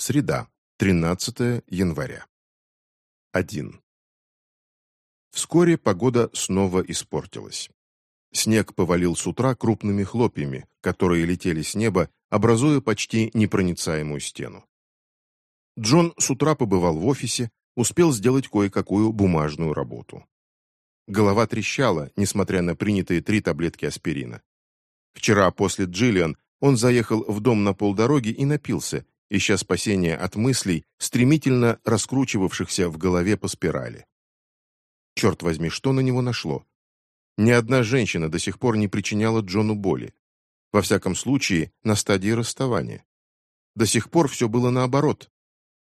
Среда, 13 января. 1. Вскоре погода снова испортилась. Снег повалил с утра крупными хлопьями, которые летели с неба, образуя почти непроницаемую стену. Джон с утра побывал в офисе, успел сделать кое-какую бумажную работу. Голова трещала, несмотря на принятые три таблетки аспирина. Вчера после Джиллиан он заехал в дом на полдороги и напился, ища спасения от мыслей, стремительно раскручивавшихся в голове по спирали. Черт возьми, что на него нашло? Ни одна женщина до сих пор не причиняла Джону боли. Во всяком случае, на стадии расставания. До сих пор все было наоборот.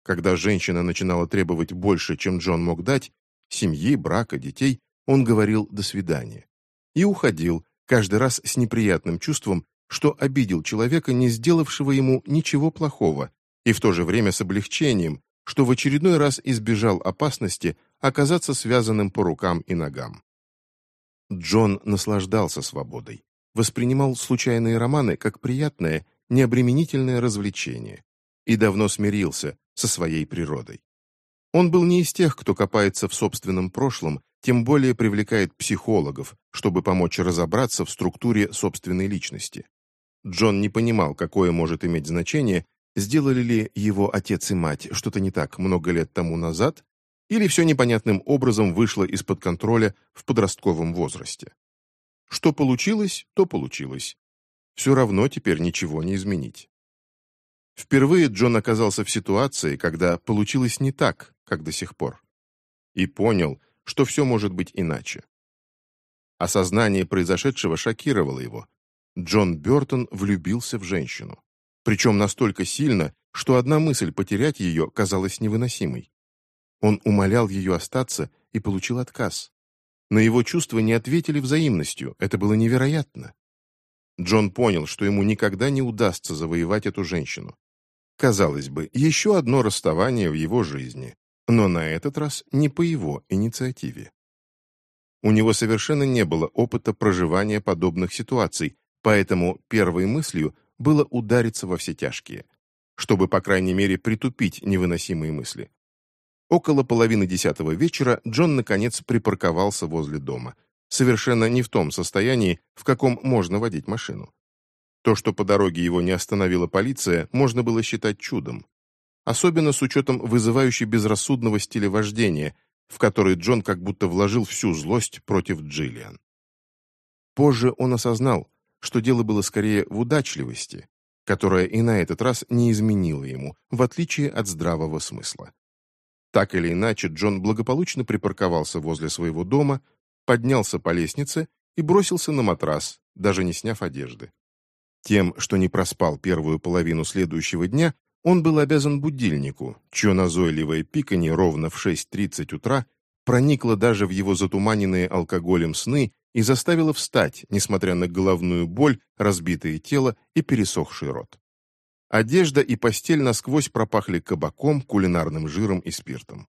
Когда женщина начинала требовать больше, чем Джон мог дать, семьи, брака, детей, он говорил «до свидания». И уходил, каждый раз с неприятным чувством, что обидел человека, не сделавшего ему ничего плохого, и в то же время с облегчением, что в очередной раз избежал опасности оказаться связанным по рукам и ногам. Джон наслаждался свободой, воспринимал случайные романы как приятное, необременительное развлечение и давно смирился со своей природой. Он был не из тех, кто копается в собственном прошлом, тем более привлекает психологов, чтобы помочь разобраться в структуре собственной личности. Джон не понимал, какое может иметь значение, сделали ли его отец и мать что-то не так много лет тому назад, или все непонятным образом вышло из-под контроля в подростковом возрасте. Что получилось, то получилось. Все равно теперь ничего не изменить. Впервые Джон оказался в ситуации, когда получилось не так, как до сих пор. И понял, что все может быть иначе. Осознание произошедшего шокировало его. Джон Бертон влюбился в женщину. Причем настолько сильно, что одна мысль потерять ее казалась невыносимой. Он умолял ее остаться и получил отказ. Но его чувства не ответили взаимностью, это было невероятно. Джон понял, что ему никогда не удастся завоевать эту женщину. Казалось бы, еще одно расставание в его жизни, но на этот раз не по его инициативе. У него совершенно не было опыта проживания подобных ситуаций, поэтому первой мыслью было удариться во все тяжкие, чтобы, по крайней мере, притупить невыносимые мысли. Около половины десятого вечера Джон, наконец, припарковался возле дома, совершенно не в том состоянии, в каком можно водить машину. То, что по дороге его не остановила полиция, можно было считать чудом. Особенно с учетом вызывающей безрассудного стиля вождения, в который Джон как будто вложил всю злость против Джиллиан. Позже он осознал, что дело было скорее в удачливости, которая и на этот раз не изменила ему, в отличие от здравого смысла. Так или иначе, Джон благополучно припарковался возле своего дома, поднялся по лестнице и бросился на матрас, даже не сняв одежды. Тем, что не проспал первую половину следующего дня, он был обязан будильнику, чье назойливое пиканье ровно в 6.30 утра проникло даже в его затуманенные алкоголем сны и заставило встать, несмотря на головную боль, разбитое тело и пересохший рот. Одежда и постель насквозь пропахли кабаком, кулинарным жиром и спиртом.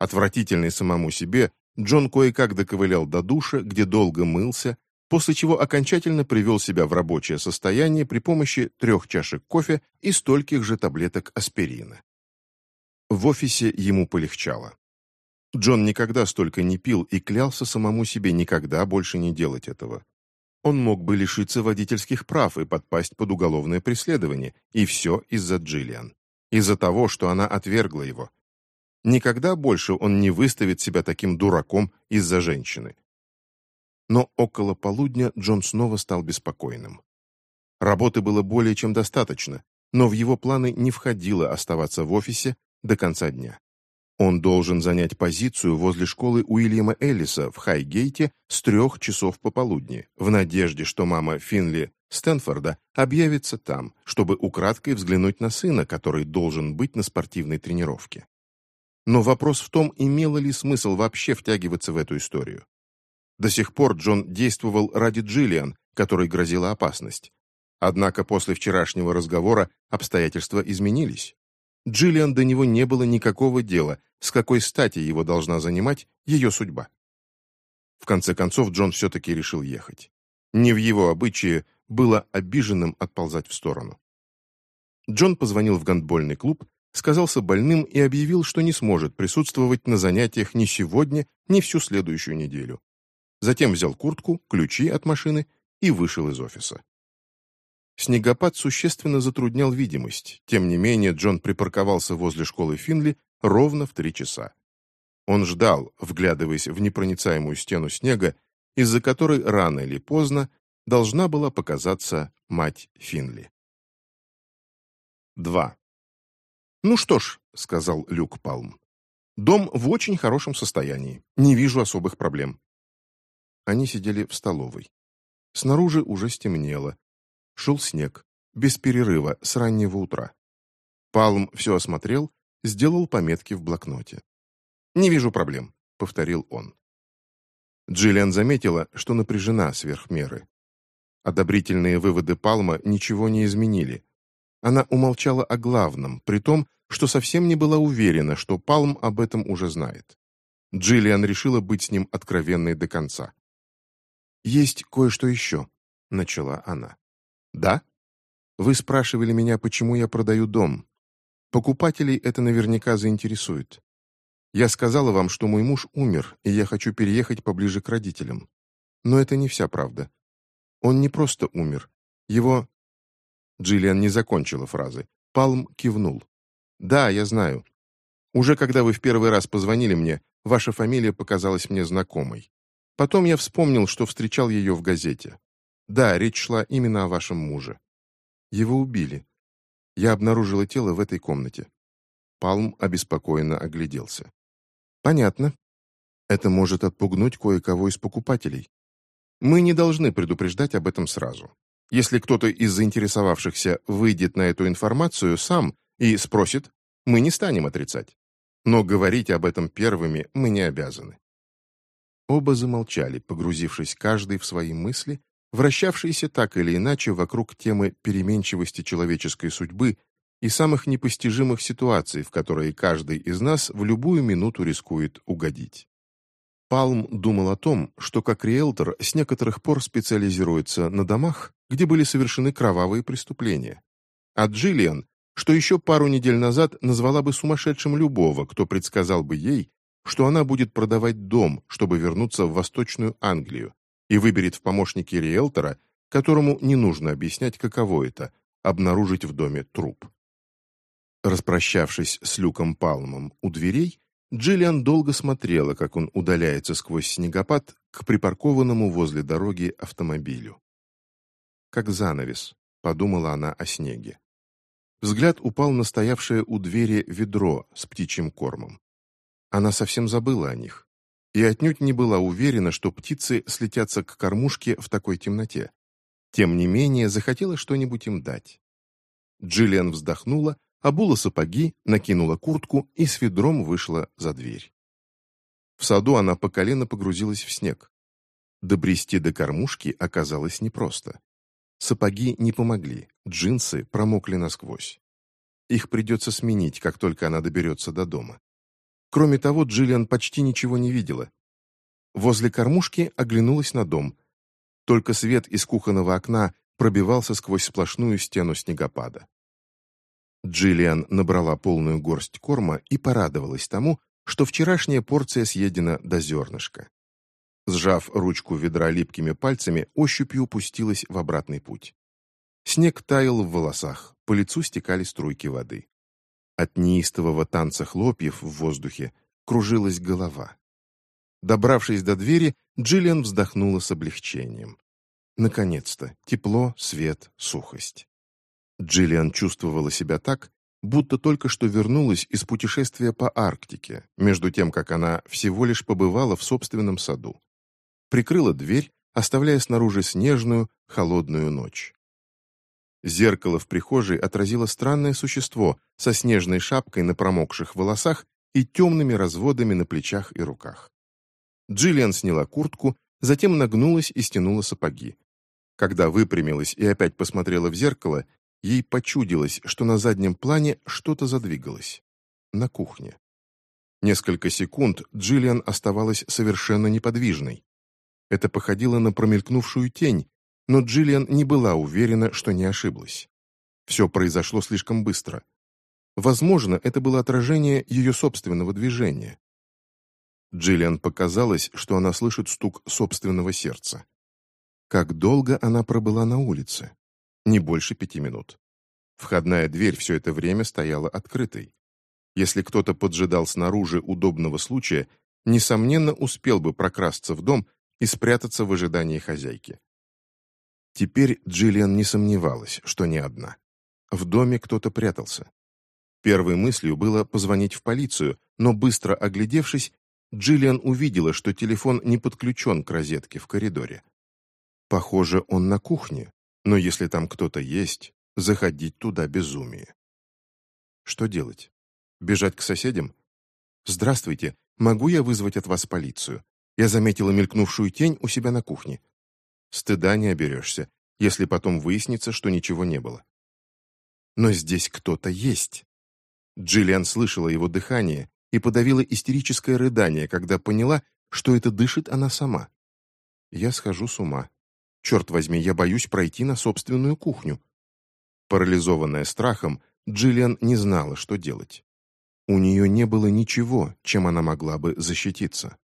Отвратительный самому себе, Джон кое-как доковылял до душа, где долго мылся, после чего окончательно привел себя в рабочее состояние при помощи трех чашек кофе и стольких же таблеток аспирина. В офисе ему полегчало. Джон никогда столько не пил и клялся самому себе никогда больше не делать этого он мог бы лишиться водительских прав и подпасть под уголовное преследование, и все из-за Джиллиан. Из-за того, что она отвергла его. Никогда больше он не выставит себя таким дураком из-за женщины. Но около полудня Джон снова стал беспокойным. Работы было более чем достаточно, но в его планы не входило оставаться в офисе до конца дня. Он должен занять позицию возле школы Уильяма Эллиса в Хайгейте с трех часов пополудни, в надежде, что мама Финли Стэнфорда объявится там, чтобы украдкой взглянуть на сына, который должен быть на спортивной тренировке. Но вопрос в том, имело ли смысл вообще втягиваться в эту историю. До сих пор Джон действовал ради Джиллиан, которой грозила опасность. Однако после вчерашнего разговора обстоятельства изменились. Джиллиан до него не было никакого дела, с какой стати его должна занимать ее судьба. В конце концов, Джон все-таки решил ехать. Не в его обычае было обиженным отползать в сторону. Джон позвонил в гандбольный клуб, сказался больным и объявил, что не сможет присутствовать на занятиях ни сегодня, ни всю следующую неделю. Затем взял куртку, ключи от машины и вышел из офиса. Снегопад существенно затруднял видимость, тем не менее Джон припарковался возле школы Финли ровно в три часа. Он ждал, вглядываясь в непроницаемую стену снега, из-за которой рано или поздно должна была показаться мать Финли. 2. «Ну что ж», — сказал Люк Палм, — «дом в очень хорошем состоянии. Не вижу особых проблем». Они сидели в столовой. Снаружи уже стемнело. Шел снег, без перерыва, с раннего утра. Палм все осмотрел, сделал пометки в блокноте. «Не вижу проблем», — повторил он. Джиллиан заметила, что напряжена сверх меры. Одобрительные выводы Палма ничего не изменили. Она умолчала о главном, при том, что совсем не была уверена, что Палм об этом уже знает. Джиллиан решила быть с ним откровенной до конца. «Есть кое-что еще», — начала она. «Да? Вы спрашивали меня, почему я продаю дом. Покупателей это наверняка заинтересует. Я сказала вам, что мой муж умер, и я хочу переехать поближе к родителям. Но это не вся правда. Он не просто умер. Его...» Джиллиан не закончила фразы. Палм кивнул. «Да, я знаю. Уже когда вы в первый раз позвонили мне, ваша фамилия показалась мне знакомой. Потом я вспомнил, что встречал ее в газете. Да, речь шла именно о вашем муже. Его убили. Я обнаружила тело в этой комнате». Палм обеспокоенно огляделся. «Понятно. Это может отпугнуть кое-кого из покупателей. Мы не должны предупреждать об этом сразу. Если кто-то из заинтересовавшихся выйдет на эту информацию сам и спросит, мы не станем отрицать. Но говорить об этом первыми мы не обязаны. Оба замолчали, погрузившись каждый в свои мысли, вращавшиеся так или иначе вокруг темы переменчивости человеческой судьбы и самых непостижимых ситуаций, в которые каждый из нас в любую минуту рискует угодить. Палм думал о том, что как риэлтор с некоторых пор специализируется на домах, где были совершены кровавые преступления. А Джиллиан, что еще пару недель назад назвала бы сумасшедшим любого, кто предсказал бы ей, что она будет продавать дом, чтобы вернуться в Восточную Англию, и выберет в помощники риэлтора, которому не нужно объяснять, каково это – обнаружить в доме труп. Распрощавшись с Люком Палмом у дверей, Джиллиан долго смотрела, как он удаляется сквозь снегопад к припаркованному возле дороги автомобилю. «Как занавес», — подумала она о снеге. Взгляд упал на стоявшее у двери ведро с птичьим кормом. Она совсем забыла о них и отнюдь не была уверена, что птицы слетятся к кормушке в такой темноте. Тем не менее, захотела что-нибудь им дать. Джиллиан вздохнула обула сапоги, накинула куртку и с ведром вышла за дверь. В саду она по колено погрузилась в снег. Добрести до кормушки оказалось непросто. Сапоги не помогли, джинсы промокли насквозь. Их придется сменить, как только она доберется до дома. Кроме того, Джиллиан почти ничего не видела. Возле кормушки оглянулась на дом. Только свет из кухонного окна пробивался сквозь сплошную стену снегопада. Джиллиан набрала полную горсть корма и порадовалась тому, что вчерашняя порция съедена до зернышка. Сжав ручку ведра липкими пальцами, ощупью упустилась в обратный путь. Снег таял в волосах, по лицу стекали струйки воды. От неистового танца хлопьев в воздухе кружилась голова. Добравшись до двери, Джиллиан вздохнула с облегчением. Наконец-то, тепло, свет, сухость. Джиллиан чувствовала себя так, будто только что вернулась из путешествия по Арктике, между тем, как она всего лишь побывала в собственном саду. Прикрыла дверь, оставляя снаружи снежную, холодную ночь. Зеркало в прихожей отразило странное существо со снежной шапкой на промокших волосах и темными разводами на плечах и руках. Джиллиан сняла куртку, затем нагнулась и стянула сапоги. Когда выпрямилась и опять посмотрела в зеркало, Ей почудилось, что на заднем плане что-то задвигалось. На кухне. Несколько секунд Джиллиан оставалась совершенно неподвижной. Это походило на промелькнувшую тень, но Джиллиан не была уверена, что не ошиблась. Все произошло слишком быстро. Возможно, это было отражение ее собственного движения. Джиллиан показалось, что она слышит стук собственного сердца. Как долго она пробыла на улице? Не больше пяти минут. Входная дверь все это время стояла открытой. Если кто-то поджидал снаружи удобного случая, несомненно, успел бы прокрасться в дом и спрятаться в ожидании хозяйки. Теперь Джиллиан не сомневалась, что не одна. В доме кто-то прятался. Первой мыслью было позвонить в полицию, но быстро оглядевшись, Джиллиан увидела, что телефон не подключен к розетке в коридоре. Похоже, он на кухне, но если там кто-то есть, заходить туда безумие. Что делать? Бежать к соседям? «Здравствуйте, могу я вызвать от вас полицию? Я заметила мелькнувшую тень у себя на кухне. Стыда не оберешься, если потом выяснится, что ничего не было. Но здесь кто-то есть. Джиллиан слышала его дыхание и подавила истерическое рыдание, когда поняла, что это дышит она сама. Я схожу с ума. Черт возьми, я боюсь пройти на собственную кухню. Парализованная страхом, Джиллиан не знала, что делать. У нее не было ничего, чем она могла бы защититься.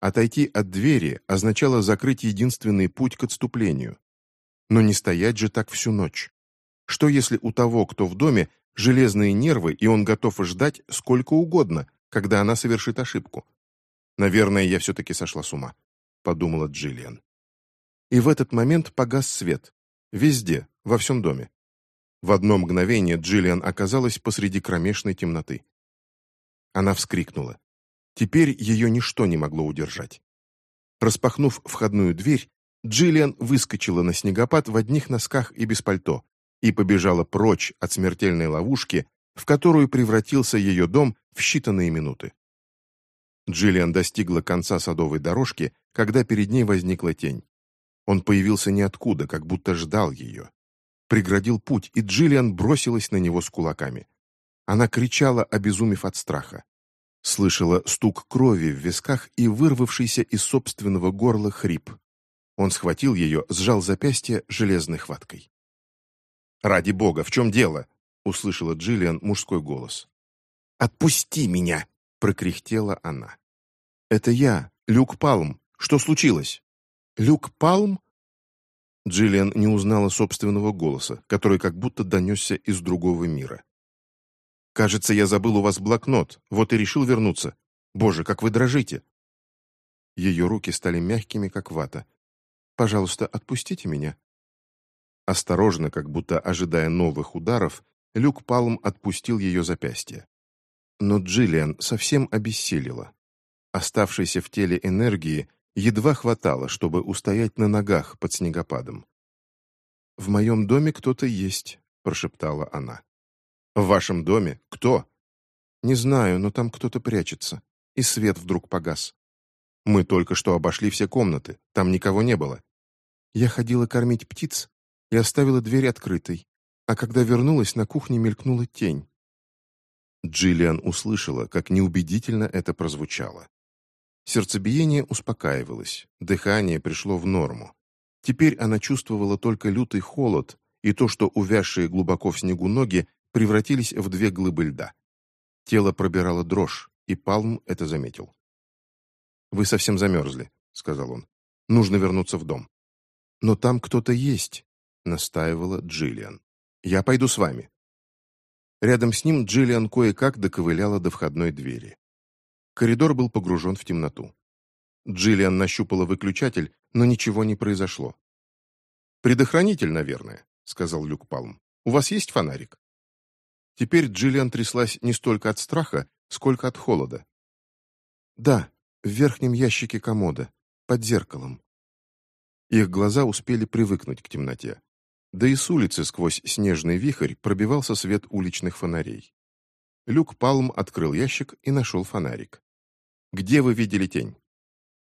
Отойти от двери означало закрыть единственный путь к отступлению. Но не стоять же так всю ночь. Что если у того, кто в доме, железные нервы, и он готов ждать сколько угодно, когда она совершит ошибку? Наверное, я все-таки сошла с ума, подумала Джиллиан. И в этот момент погас свет. Везде, во всем доме. В одно мгновение Джиллиан оказалась посреди кромешной темноты. Она вскрикнула. Теперь ее ничто не могло удержать. Распахнув входную дверь, Джиллиан выскочила на снегопад в одних носках и без пальто и побежала прочь от смертельной ловушки, в которую превратился ее дом в считанные минуты. Джиллиан достигла конца садовой дорожки, когда перед ней возникла тень. Он появился ниоткуда, как будто ждал ее преградил путь, и Джиллиан бросилась на него с кулаками. Она кричала, обезумев от страха. Слышала стук крови в висках и вырвавшийся из собственного горла хрип. Он схватил ее, сжал запястье железной хваткой. «Ради бога, в чем дело?» — услышала Джиллиан мужской голос. «Отпусти меня!» — прокряхтела она. «Это я, Люк Палм. Что случилось?» «Люк Палм?» Джиллиан не узнала собственного голоса, который как будто донесся из другого мира. «Кажется, я забыл у вас блокнот, вот и решил вернуться. Боже, как вы дрожите!» Ее руки стали мягкими, как вата. «Пожалуйста, отпустите меня». Осторожно, как будто ожидая новых ударов, Люк Палм отпустил ее запястье. Но Джиллиан совсем обессилила. Оставшейся в теле энергии едва хватало, чтобы устоять на ногах под снегопадом. «В моем доме кто-то есть», — прошептала она. «В вашем доме? Кто?» «Не знаю, но там кто-то прячется, и свет вдруг погас. Мы только что обошли все комнаты, там никого не было. Я ходила кормить птиц и оставила дверь открытой, а когда вернулась, на кухне мелькнула тень». Джиллиан услышала, как неубедительно это прозвучало. Сердцебиение успокаивалось, дыхание пришло в норму. Теперь она чувствовала только лютый холод и то, что увязшие глубоко в снегу ноги превратились в две глыбы льда. Тело пробирало дрожь, и Палм это заметил. «Вы совсем замерзли», — сказал он. «Нужно вернуться в дом». «Но там кто-то есть», — настаивала Джиллиан. «Я пойду с вами». Рядом с ним Джиллиан кое-как доковыляла до входной двери. Коридор был погружен в темноту. Джиллиан нащупала выключатель, но ничего не произошло. «Предохранитель, наверное», — сказал Люк Палм. «У вас есть фонарик?» Теперь Джиллиан тряслась не столько от страха, сколько от холода. «Да, в верхнем ящике комода, под зеркалом». Их глаза успели привыкнуть к темноте. Да и с улицы сквозь снежный вихрь пробивался свет уличных фонарей. Люк Палм открыл ящик и нашел фонарик. «Где вы видели тень?»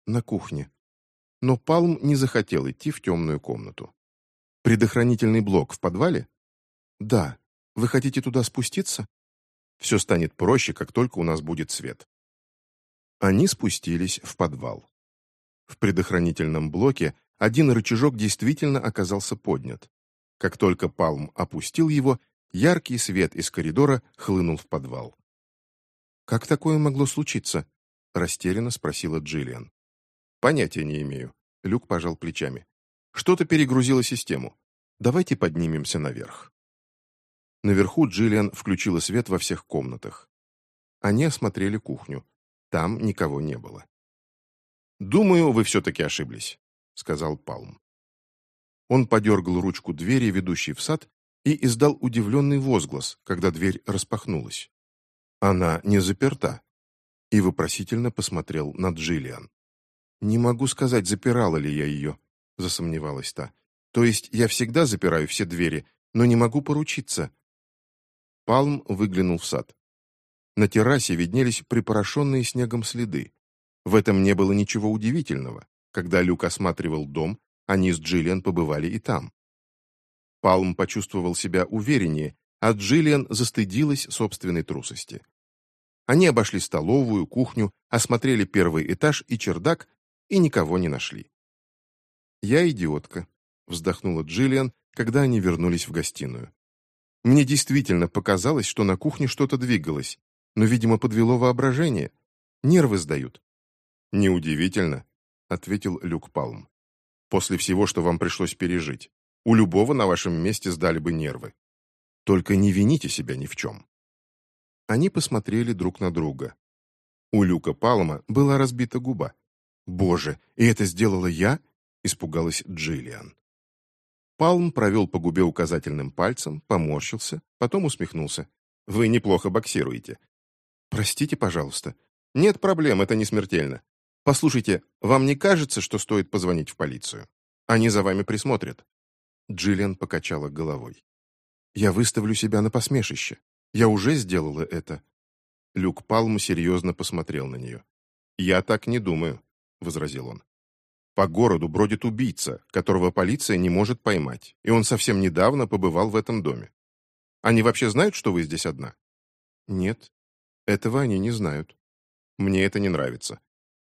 «На кухне». Но Палм не захотел идти в темную комнату. «Предохранительный блок в подвале?» «Да. Вы хотите туда спуститься?» «Все станет проще, как только у нас будет свет». Они спустились в подвал. В предохранительном блоке один рычажок действительно оказался поднят. Как только Палм опустил его, Яркий свет из коридора хлынул в подвал. «Как такое могло случиться?» — растерянно спросила Джиллиан. «Понятия не имею». Люк пожал плечами. «Что-то перегрузило систему. Давайте поднимемся наверх». Наверху Джиллиан включила свет во всех комнатах. Они осмотрели кухню. Там никого не было. «Думаю, вы все-таки ошиблись», — сказал Палм. Он подергал ручку двери, ведущей в сад, и издал удивленный возглас, когда дверь распахнулась. Она не заперта. И вопросительно посмотрел на Джиллиан. «Не могу сказать, запирала ли я ее», — засомневалась та. «То есть я всегда запираю все двери, но не могу поручиться». Палм выглянул в сад. На террасе виднелись припорошенные снегом следы. В этом не было ничего удивительного. Когда Люк осматривал дом, они с Джиллиан побывали и там. Палм почувствовал себя увереннее, а Джиллиан застыдилась собственной трусости. Они обошли столовую, кухню, осмотрели первый этаж и чердак и никого не нашли. «Я идиотка», — вздохнула Джиллиан, когда они вернулись в гостиную. «Мне действительно показалось, что на кухне что-то двигалось, но, видимо, подвело воображение. Нервы сдают». «Неудивительно», — ответил Люк Палм. «После всего, что вам пришлось пережить, у любого на вашем месте сдали бы нервы. Только не вините себя ни в чем». Они посмотрели друг на друга. У Люка Палма была разбита губа. «Боже, и это сделала я?» — испугалась Джиллиан. Палм провел по губе указательным пальцем, поморщился, потом усмехнулся. «Вы неплохо боксируете». «Простите, пожалуйста». «Нет проблем, это не смертельно. Послушайте, вам не кажется, что стоит позвонить в полицию? Они за вами присмотрят». Джиллиан покачала головой. «Я выставлю себя на посмешище. Я уже сделала это». Люк Палм серьезно посмотрел на нее. «Я так не думаю», — возразил он. «По городу бродит убийца, которого полиция не может поймать, и он совсем недавно побывал в этом доме. Они вообще знают, что вы здесь одна?» «Нет, этого они не знают. Мне это не нравится».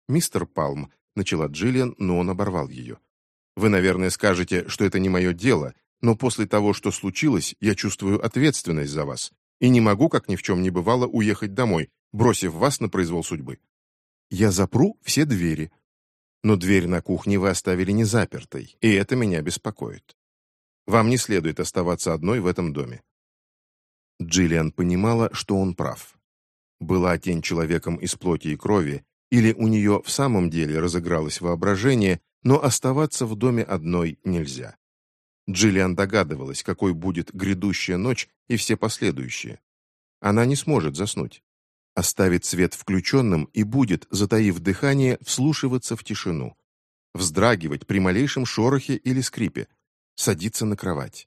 «Мистер Палм», — начала Джиллиан, но он оборвал ее. «Вы, наверное, скажете, что это не мое дело, но после того, что случилось, я чувствую ответственность за вас, и не могу, как ни в чем не бывало, уехать домой, бросив вас на произвол судьбы. Я запру все двери. Но дверь на кухне вы оставили не запертой, и это меня беспокоит. Вам не следует оставаться одной в этом доме. Джиллиан понимала, что он прав. Была тень человеком из плоти и крови, или у нее в самом деле разыгралось воображение, но оставаться в доме одной нельзя. Джиллиан догадывалась, какой будет грядущая ночь и все последующие. Она не сможет заснуть. Оставит свет включенным и будет, затаив дыхание, вслушиваться в тишину. Вздрагивать при малейшем шорохе или скрипе. Садиться на кровать.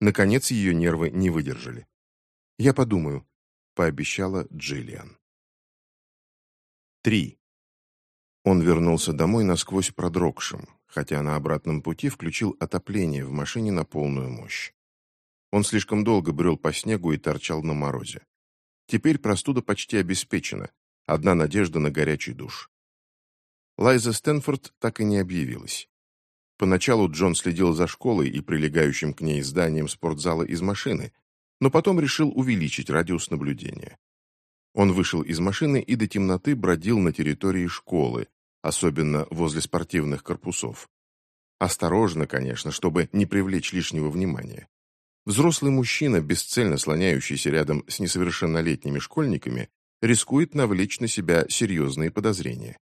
Наконец ее нервы не выдержали. «Я подумаю», — пообещала Джиллиан. 3. Он вернулся домой насквозь продрогшим, хотя на обратном пути включил отопление в машине на полную мощь. Он слишком долго брел по снегу и торчал на морозе. Теперь простуда почти обеспечена, одна надежда на горячий душ. Лайза Стэнфорд так и не объявилась. Поначалу Джон следил за школой и прилегающим к ней зданием спортзала из машины, но потом решил увеличить радиус наблюдения. Он вышел из машины и до темноты бродил на территории школы, особенно возле спортивных корпусов. Осторожно, конечно, чтобы не привлечь лишнего внимания. Взрослый мужчина, бесцельно слоняющийся рядом с несовершеннолетними школьниками, рискует навлечь на себя серьезные подозрения.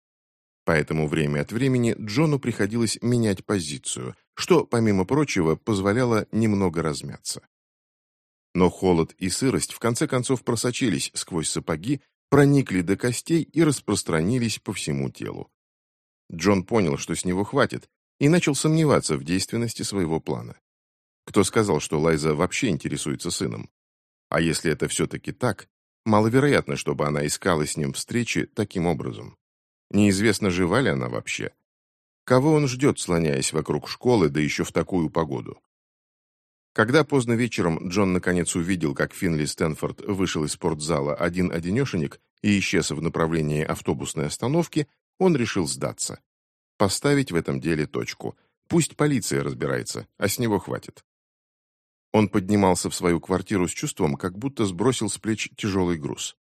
Поэтому время от времени Джону приходилось менять позицию, что, помимо прочего, позволяло немного размяться. Но холод и сырость в конце концов просочились сквозь сапоги, проникли до костей и распространились по всему телу. Джон понял, что с него хватит, и начал сомневаться в действенности своего плана. Кто сказал, что Лайза вообще интересуется сыном? А если это все-таки так, маловероятно, чтобы она искала с ним встречи таким образом. Неизвестно, жива ли она вообще. Кого он ждет, слоняясь вокруг школы, да еще в такую погоду? Когда поздно вечером Джон наконец увидел, как Финли Стэнфорд вышел из спортзала один-одинешенек и исчез в направлении автобусной остановки, он решил сдаться. Поставить в этом деле точку. Пусть полиция разбирается, а с него хватит. Он поднимался в свою квартиру с чувством, как будто сбросил с плеч тяжелый груз.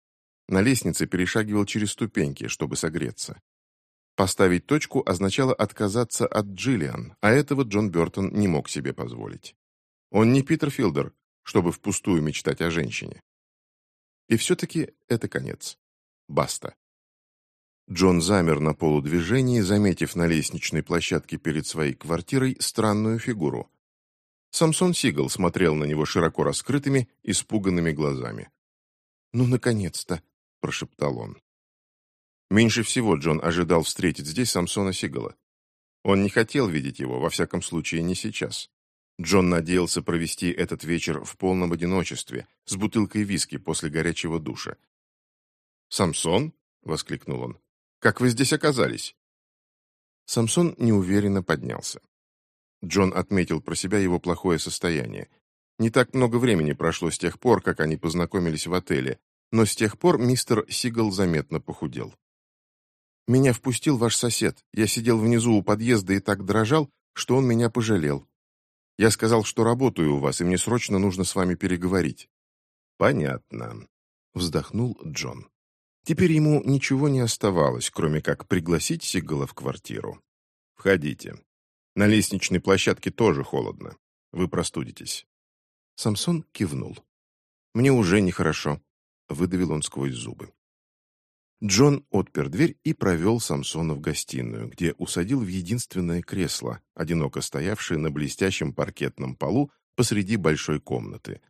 На лестнице перешагивал через ступеньки, чтобы согреться. Поставить точку означало отказаться от Джиллиан, а этого Джон Бертон не мог себе позволить. Он не Питер Филдер, чтобы впустую мечтать о женщине. И все-таки это конец. Баста. Джон замер на полудвижении, заметив на лестничной площадке перед своей квартирой странную фигуру. Самсон Сигал смотрел на него широко раскрытыми, испуганными глазами. «Ну, наконец-то!» – прошептал он. Меньше всего Джон ожидал встретить здесь Самсона Сигала. Он не хотел видеть его, во всяком случае, не сейчас. Джон надеялся провести этот вечер в полном одиночестве, с бутылкой виски после горячего душа. «Самсон?» — воскликнул он. «Как вы здесь оказались?» Самсон неуверенно поднялся. Джон отметил про себя его плохое состояние. Не так много времени прошло с тех пор, как они познакомились в отеле, но с тех пор мистер Сигал заметно похудел. Меня впустил ваш сосед. Я сидел внизу у подъезда и так дрожал, что он меня пожалел. Я сказал, что работаю у вас, и мне срочно нужно с вами переговорить». «Понятно», — вздохнул Джон. Теперь ему ничего не оставалось, кроме как пригласить Сигала в квартиру. «Входите. На лестничной площадке тоже холодно. Вы простудитесь». Самсон кивнул. «Мне уже нехорошо», — выдавил он сквозь зубы. Джон отпер дверь и провел Самсона в гостиную, где усадил в единственное кресло, одиноко стоявшее на блестящем паркетном полу посреди большой комнаты.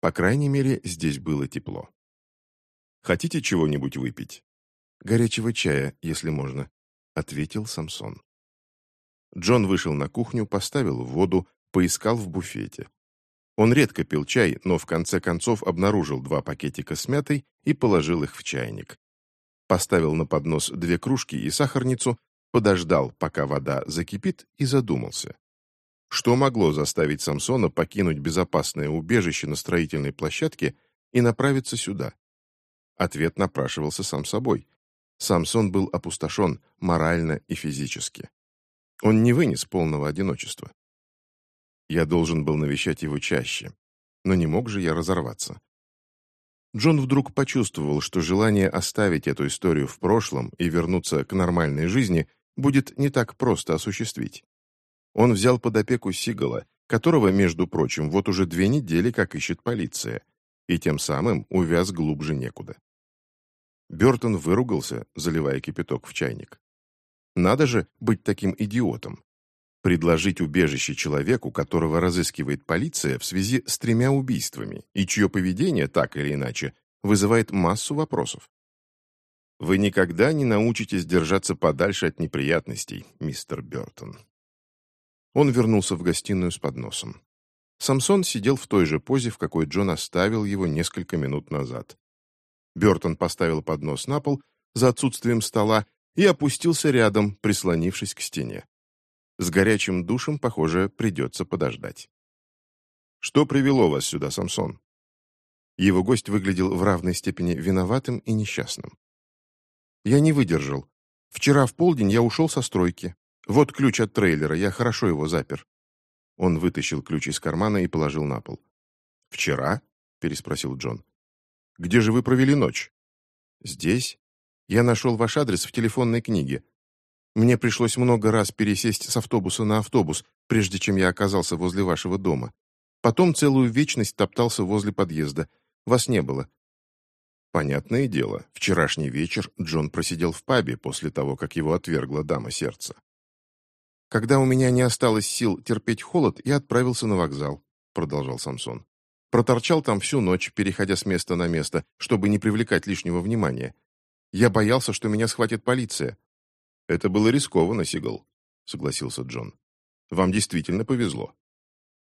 По крайней мере, здесь было тепло. «Хотите чего-нибудь выпить?» «Горячего чая, если можно», — ответил Самсон. Джон вышел на кухню, поставил воду, поискал в буфете. Он редко пил чай, но в конце концов обнаружил два пакетика с мятой и положил их в чайник поставил на поднос две кружки и сахарницу, подождал, пока вода закипит, и задумался. Что могло заставить Самсона покинуть безопасное убежище на строительной площадке и направиться сюда? Ответ напрашивался сам собой. Самсон был опустошен морально и физически. Он не вынес полного одиночества. Я должен был навещать его чаще, но не мог же я разорваться. Джон вдруг почувствовал, что желание оставить эту историю в прошлом и вернуться к нормальной жизни будет не так просто осуществить. Он взял под опеку Сигала, которого, между прочим, вот уже две недели как ищет полиция, и тем самым увяз глубже некуда. Бертон выругался, заливая кипяток в чайник. Надо же быть таким идиотом. Предложить убежище человеку, которого разыскивает полиция в связи с тремя убийствами, и чье поведение, так или иначе, вызывает массу вопросов. Вы никогда не научитесь держаться подальше от неприятностей, мистер Бертон. Он вернулся в гостиную с подносом. Самсон сидел в той же позе, в какой Джон оставил его несколько минут назад. Бертон поставил поднос на пол за отсутствием стола и опустился рядом, прислонившись к стене. С горячим душем, похоже, придется подождать. «Что привело вас сюда, Самсон?» Его гость выглядел в равной степени виноватым и несчастным. «Я не выдержал. Вчера в полдень я ушел со стройки. Вот ключ от трейлера, я хорошо его запер». Он вытащил ключ из кармана и положил на пол. «Вчера?» – переспросил Джон. «Где же вы провели ночь?» «Здесь. Я нашел ваш адрес в телефонной книге. Мне пришлось много раз пересесть с автобуса на автобус, прежде чем я оказался возле вашего дома. Потом целую вечность топтался возле подъезда. Вас не было. Понятное дело, вчерашний вечер Джон просидел в пабе после того, как его отвергла дама сердца. «Когда у меня не осталось сил терпеть холод, я отправился на вокзал», — продолжал Самсон. «Проторчал там всю ночь, переходя с места на место, чтобы не привлекать лишнего внимания. Я боялся, что меня схватит полиция, «Это было рискованно, Сигал», — согласился Джон. «Вам действительно повезло».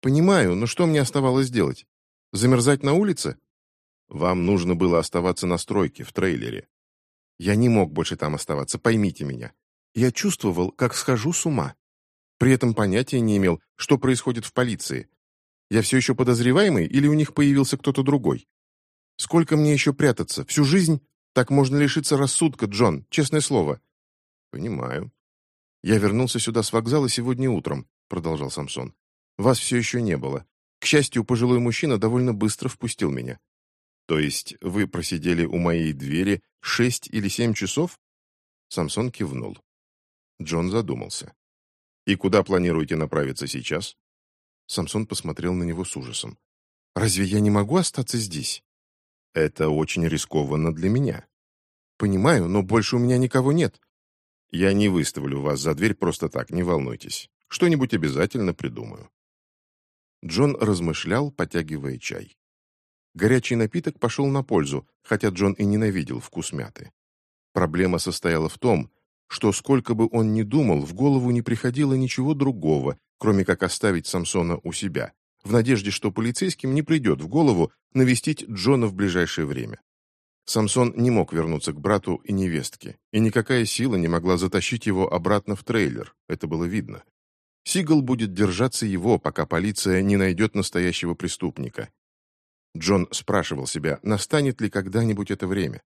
«Понимаю, но что мне оставалось делать? Замерзать на улице?» «Вам нужно было оставаться на стройке, в трейлере». «Я не мог больше там оставаться, поймите меня. Я чувствовал, как схожу с ума. При этом понятия не имел, что происходит в полиции. Я все еще подозреваемый или у них появился кто-то другой? Сколько мне еще прятаться? Всю жизнь? Так можно лишиться рассудка, Джон, честное слово. «Понимаю». «Я вернулся сюда с вокзала сегодня утром», — продолжал Самсон. «Вас все еще не было. К счастью, пожилой мужчина довольно быстро впустил меня. То есть вы просидели у моей двери шесть или семь часов? Самсон кивнул. Джон задумался. «И куда планируете направиться сейчас?» Самсон посмотрел на него с ужасом. «Разве я не могу остаться здесь?» «Это очень рискованно для меня». «Понимаю, но больше у меня никого нет». «Я не выставлю вас за дверь просто так, не волнуйтесь. Что-нибудь обязательно придумаю». Джон размышлял, потягивая чай. Горячий напиток пошел на пользу, хотя Джон и ненавидел вкус мяты. Проблема состояла в том, что сколько бы он ни думал, в голову не приходило ничего другого, кроме как оставить Самсона у себя, в надежде, что полицейским не придет в голову навестить Джона в ближайшее время. Самсон не мог вернуться к брату и невестке, и никакая сила не могла затащить его обратно в трейлер, это было видно. Сигал будет держаться его, пока полиция не найдет настоящего преступника. Джон спрашивал себя, настанет ли когда-нибудь это время.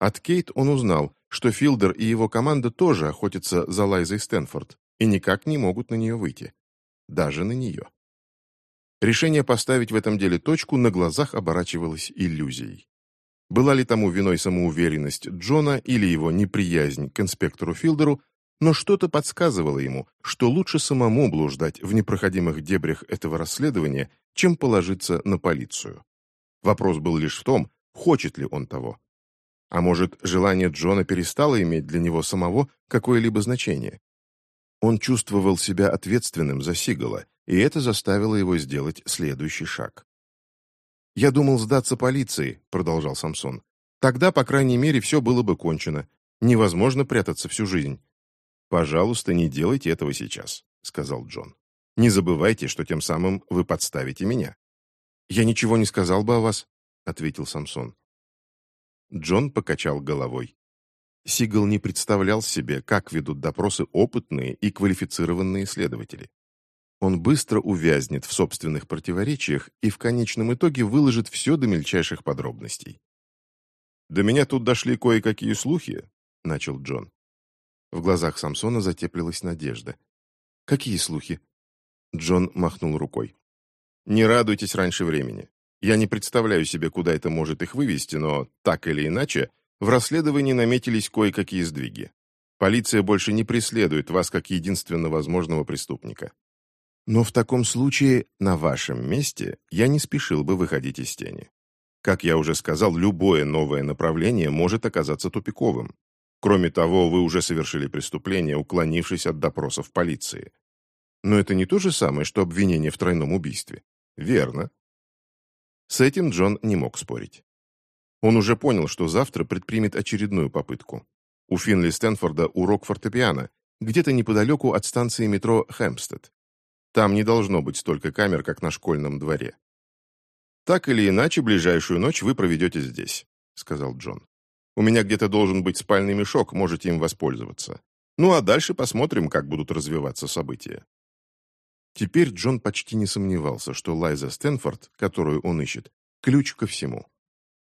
От Кейт он узнал, что Филдер и его команда тоже охотятся за Лайзой Стэнфорд и никак не могут на нее выйти. Даже на нее. Решение поставить в этом деле точку на глазах оборачивалось иллюзией. Была ли тому виной самоуверенность Джона или его неприязнь к инспектору Филдеру, но что-то подсказывало ему, что лучше самому блуждать в непроходимых дебрях этого расследования, чем положиться на полицию. Вопрос был лишь в том, хочет ли он того. А может, желание Джона перестало иметь для него самого какое-либо значение? Он чувствовал себя ответственным за Сигала, и это заставило его сделать следующий шаг. «Я думал сдаться полиции», — продолжал Самсон. «Тогда, по крайней мере, все было бы кончено. Невозможно прятаться всю жизнь». «Пожалуйста, не делайте этого сейчас», — сказал Джон. «Не забывайте, что тем самым вы подставите меня». «Я ничего не сказал бы о вас», — ответил Самсон. Джон покачал головой. Сигал не представлял себе, как ведут допросы опытные и квалифицированные следователи. Он быстро увязнет в собственных противоречиях и в конечном итоге выложит все до мельчайших подробностей. «До меня тут дошли кое-какие слухи», — начал Джон. В глазах Самсона затеплилась надежда. «Какие слухи?» Джон махнул рукой. «Не радуйтесь раньше времени. Я не представляю себе, куда это может их вывести, но, так или иначе, в расследовании наметились кое-какие сдвиги. Полиция больше не преследует вас как единственно возможного преступника. Но в таком случае, на вашем месте, я не спешил бы выходить из тени. Как я уже сказал, любое новое направление может оказаться тупиковым. Кроме того, вы уже совершили преступление, уклонившись от допросов полиции. Но это не то же самое, что обвинение в тройном убийстве. Верно. С этим Джон не мог спорить. Он уже понял, что завтра предпримет очередную попытку. У Финли Стэнфорда урок фортепиано, где-то неподалеку от станции метро Хэмпстед. Там не должно быть столько камер, как на школьном дворе. «Так или иначе, ближайшую ночь вы проведете здесь», — сказал Джон. «У меня где-то должен быть спальный мешок, можете им воспользоваться. Ну а дальше посмотрим, как будут развиваться события». Теперь Джон почти не сомневался, что Лайза Стэнфорд, которую он ищет, ключ ко всему.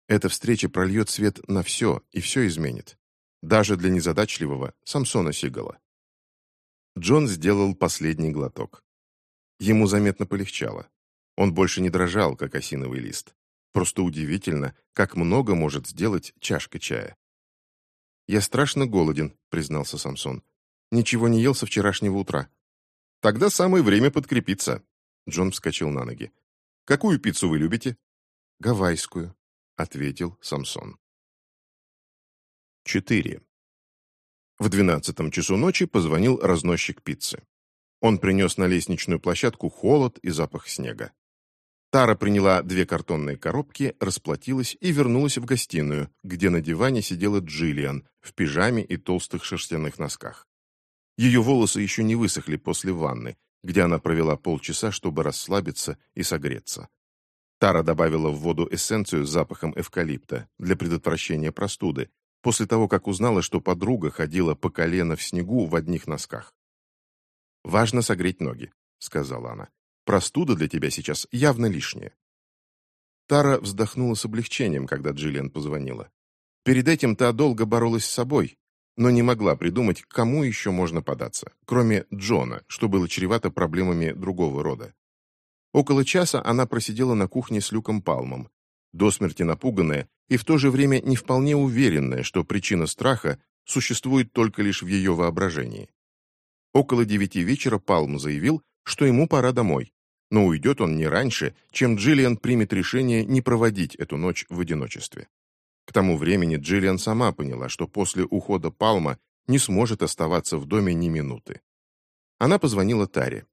Эта встреча прольет свет на все и все изменит. Даже для незадачливого Самсона Сигала. Джон сделал последний глоток. Ему заметно полегчало. Он больше не дрожал, как осиновый лист. Просто удивительно, как много может сделать чашка чая. «Я страшно голоден», — признался Самсон. «Ничего не ел со вчерашнего утра». «Тогда самое время подкрепиться». Джон вскочил на ноги. «Какую пиццу вы любите?» «Гавайскую», — ответил Самсон. 4. В двенадцатом часу ночи позвонил разносчик пиццы. Он принес на лестничную площадку холод и запах снега. Тара приняла две картонные коробки, расплатилась и вернулась в гостиную, где на диване сидела Джиллиан в пижаме и толстых шерстяных носках. Ее волосы еще не высохли после ванны, где она провела полчаса, чтобы расслабиться и согреться. Тара добавила в воду эссенцию с запахом эвкалипта для предотвращения простуды, после того, как узнала, что подруга ходила по колено в снегу в одних носках. «Важно согреть ноги», — сказала она. «Простуда для тебя сейчас явно лишняя». Тара вздохнула с облегчением, когда Джиллиан позвонила. Перед этим та долго боролась с собой, но не могла придумать, к кому еще можно податься, кроме Джона, что было чревато проблемами другого рода. Около часа она просидела на кухне с Люком Палмом, до смерти напуганная и в то же время не вполне уверенная, что причина страха существует только лишь в ее воображении. Около девяти вечера Палм заявил, что ему пора домой, но уйдет он не раньше, чем Джиллиан примет решение не проводить эту ночь в одиночестве. К тому времени Джиллиан сама поняла, что после ухода Палма не сможет оставаться в доме ни минуты. Она позвонила Таре.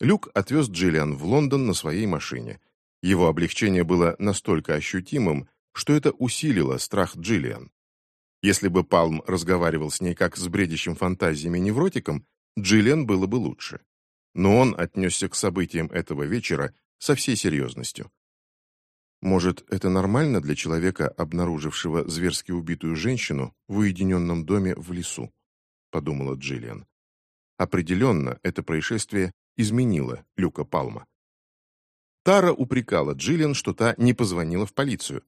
Люк отвез Джиллиан в Лондон на своей машине. Его облегчение было настолько ощутимым, что это усилило страх Джиллиан. Если бы Палм разговаривал с ней как с бредящим фантазиями невротиком, Джиллиан было бы лучше. Но он отнесся к событиям этого вечера со всей серьезностью. Может, это нормально для человека, обнаружившего зверски убитую женщину в уединенном доме в лесу? Подумала Джиллиан. Определенно, это происшествие изменило Люка Палма. Тара упрекала Джиллиан, что та не позвонила в полицию.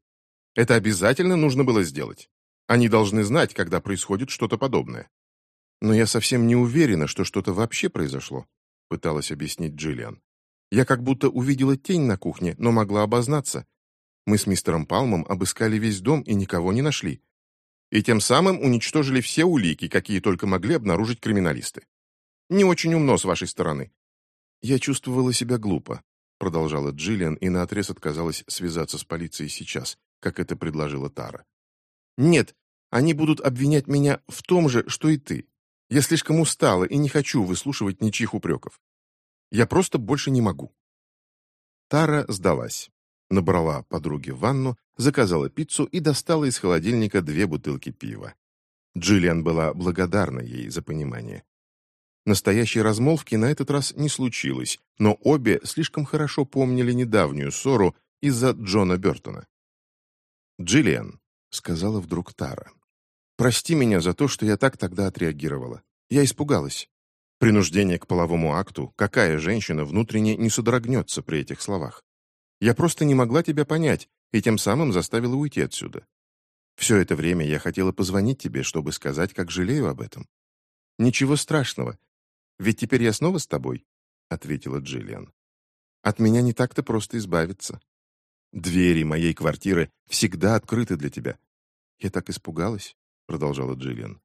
Это обязательно нужно было сделать. Они должны знать, когда происходит что-то подобное. Но я совсем не уверена, что что-то вообще произошло, пыталась объяснить Джиллиан. Я как будто увидела тень на кухне, но могла обознаться. Мы с мистером Палмом обыскали весь дом и никого не нашли. И тем самым уничтожили все улики, какие только могли обнаружить криминалисты. Не очень умно с вашей стороны. Я чувствовала себя глупо, продолжала Джиллиан и наотрез отказалась связаться с полицией сейчас, как это предложила Тара. Нет, они будут обвинять меня в том же, что и ты. Я слишком устала и не хочу выслушивать ничьих упреков. Я просто больше не могу. Тара сдалась. Набрала подруге ванну, заказала пиццу и достала из холодильника две бутылки пива. Джиллиан была благодарна ей за понимание. Настоящей размолвки на этот раз не случилось, но обе слишком хорошо помнили недавнюю ссору из-за Джона Бертона. «Джиллиан», — сказала вдруг Тара, — «прости меня за то, что я так тогда отреагировала. Я испугалась. Принуждение к половому акту, какая женщина внутренне не содрогнется при этих словах? Я просто не могла тебя понять и тем самым заставила уйти отсюда. Все это время я хотела позвонить тебе, чтобы сказать, как жалею об этом. Ничего страшного, ведь теперь я снова с тобой, — ответила Джиллиан. От меня не так-то просто избавиться. Двери моей квартиры всегда открыты для тебя. Я так испугалась, — продолжала Джиллиан.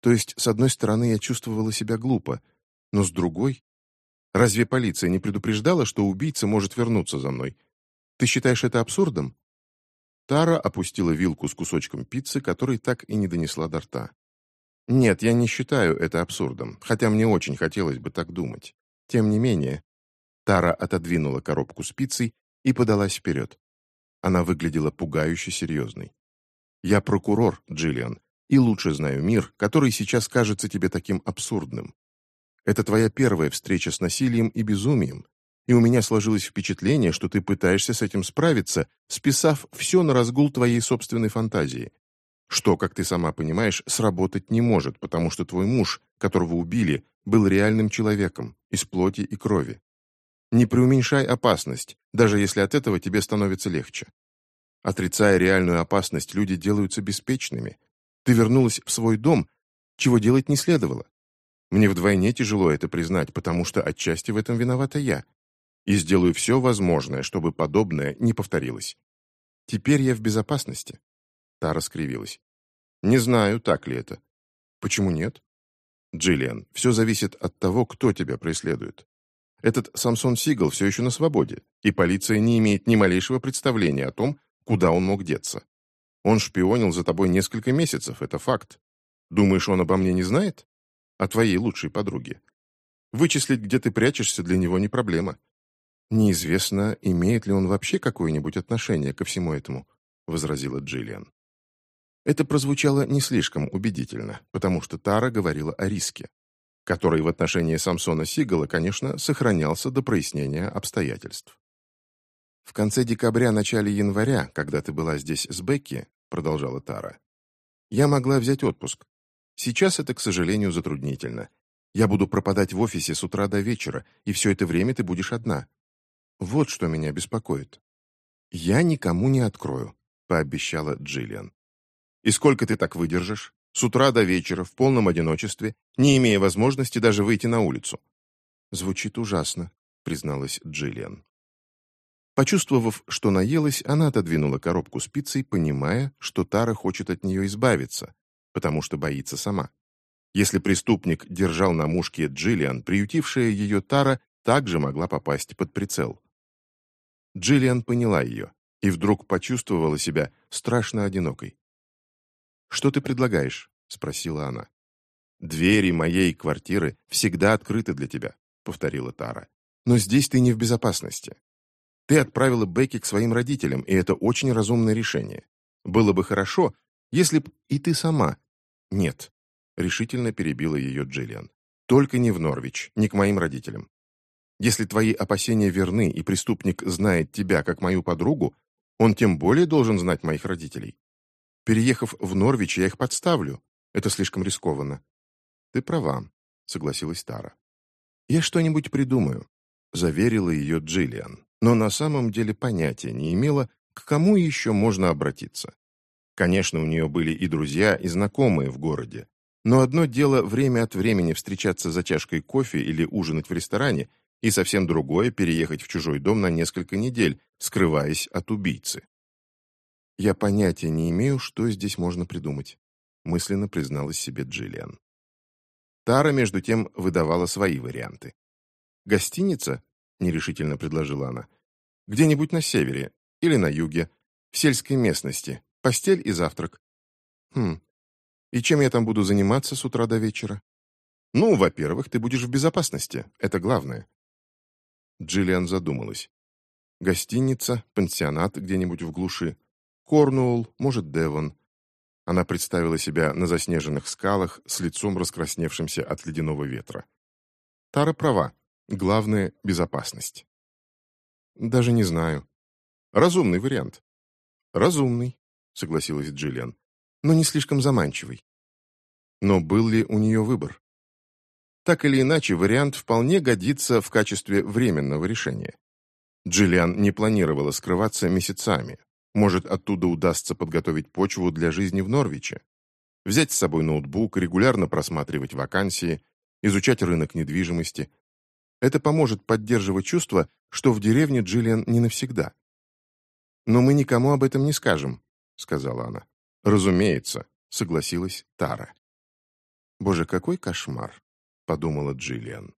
То есть, с одной стороны, я чувствовала себя глупо, но с другой... Разве полиция не предупреждала, что убийца может вернуться за мной? Ты считаешь это абсурдом?» Тара опустила вилку с кусочком пиццы, который так и не донесла до рта. «Нет, я не считаю это абсурдом, хотя мне очень хотелось бы так думать. Тем не менее...» Тара отодвинула коробку с пиццей и подалась вперед. Она выглядела пугающе серьезной. «Я прокурор, Джиллиан, и лучше знаю мир, который сейчас кажется тебе таким абсурдным. Это твоя первая встреча с насилием и безумием, и у меня сложилось впечатление, что ты пытаешься с этим справиться, списав все на разгул твоей собственной фантазии. Что, как ты сама понимаешь, сработать не может, потому что твой муж, которого убили, был реальным человеком, из плоти и крови. Не преуменьшай опасность, даже если от этого тебе становится легче. Отрицая реальную опасность, люди делаются беспечными. Ты вернулась в свой дом, чего делать не следовало. Мне вдвойне тяжело это признать, потому что отчасти в этом виновата я и сделаю все возможное, чтобы подобное не повторилось. Теперь я в безопасности. Тара скривилась. Не знаю, так ли это. Почему нет? Джиллиан, все зависит от того, кто тебя преследует. Этот Самсон Сигал все еще на свободе, и полиция не имеет ни малейшего представления о том, куда он мог деться. Он шпионил за тобой несколько месяцев, это факт. Думаешь, он обо мне не знает? О твоей лучшей подруге. Вычислить, где ты прячешься, для него не проблема. «Неизвестно, имеет ли он вообще какое-нибудь отношение ко всему этому», — возразила Джиллиан. Это прозвучало не слишком убедительно, потому что Тара говорила о риске, который в отношении Самсона Сигала, конечно, сохранялся до прояснения обстоятельств. «В конце декабря-начале января, когда ты была здесь с Бекки», — продолжала Тара, «я могла взять отпуск. Сейчас это, к сожалению, затруднительно. Я буду пропадать в офисе с утра до вечера, и все это время ты будешь одна. Вот что меня беспокоит. Я никому не открою, пообещала Джиллиан. И сколько ты так выдержишь? С утра до вечера, в полном одиночестве, не имея возможности даже выйти на улицу. Звучит ужасно, призналась Джиллиан. Почувствовав, что наелась, она отодвинула коробку с пиццей, понимая, что Тара хочет от нее избавиться, потому что боится сама. Если преступник держал на мушке Джиллиан, приютившая ее Тара также могла попасть под прицел. Джиллиан поняла ее и вдруг почувствовала себя страшно одинокой. «Что ты предлагаешь?» — спросила она. «Двери моей квартиры всегда открыты для тебя», — повторила Тара. «Но здесь ты не в безопасности. Ты отправила Бекки к своим родителям, и это очень разумное решение. Было бы хорошо, если б и ты сама...» «Нет», — решительно перебила ее Джиллиан. «Только не в Норвич, не к моим родителям. Если твои опасения верны, и преступник знает тебя как мою подругу, он тем более должен знать моих родителей. Переехав в Норвич, я их подставлю. Это слишком рискованно. Ты права, согласилась Тара. Я что-нибудь придумаю, заверила ее Джиллиан, но на самом деле понятия не имела, к кому еще можно обратиться. Конечно, у нее были и друзья, и знакомые в городе. Но одно дело время от времени встречаться за чашкой кофе или ужинать в ресторане, и совсем другое переехать в чужой дом на несколько недель, скрываясь от убийцы. «Я понятия не имею, что здесь можно придумать», мысленно призналась себе Джиллиан. Тара, между тем, выдавала свои варианты. «Гостиница?» — нерешительно предложила она. «Где-нибудь на севере или на юге, в сельской местности, постель и завтрак. Хм, и чем я там буду заниматься с утра до вечера? Ну, во-первых, ты будешь в безопасности, это главное. Джиллиан задумалась. Гостиница, пансионат где-нибудь в глуши. Корнуолл, может, Девон. Она представила себя на заснеженных скалах с лицом раскрасневшимся от ледяного ветра. Тара права. Главное — безопасность. Даже не знаю. Разумный вариант. Разумный, согласилась Джиллиан, но не слишком заманчивый. Но был ли у нее выбор? Так или иначе, вариант вполне годится в качестве временного решения. Джиллиан не планировала скрываться месяцами. Может, оттуда удастся подготовить почву для жизни в Норвиче. Взять с собой ноутбук, регулярно просматривать вакансии, изучать рынок недвижимости. Это поможет поддерживать чувство, что в деревне Джиллиан не навсегда. «Но мы никому об этом не скажем», — сказала она. «Разумеется», — согласилась Тара. Боже, какой кошмар! — подумала Джиллиан.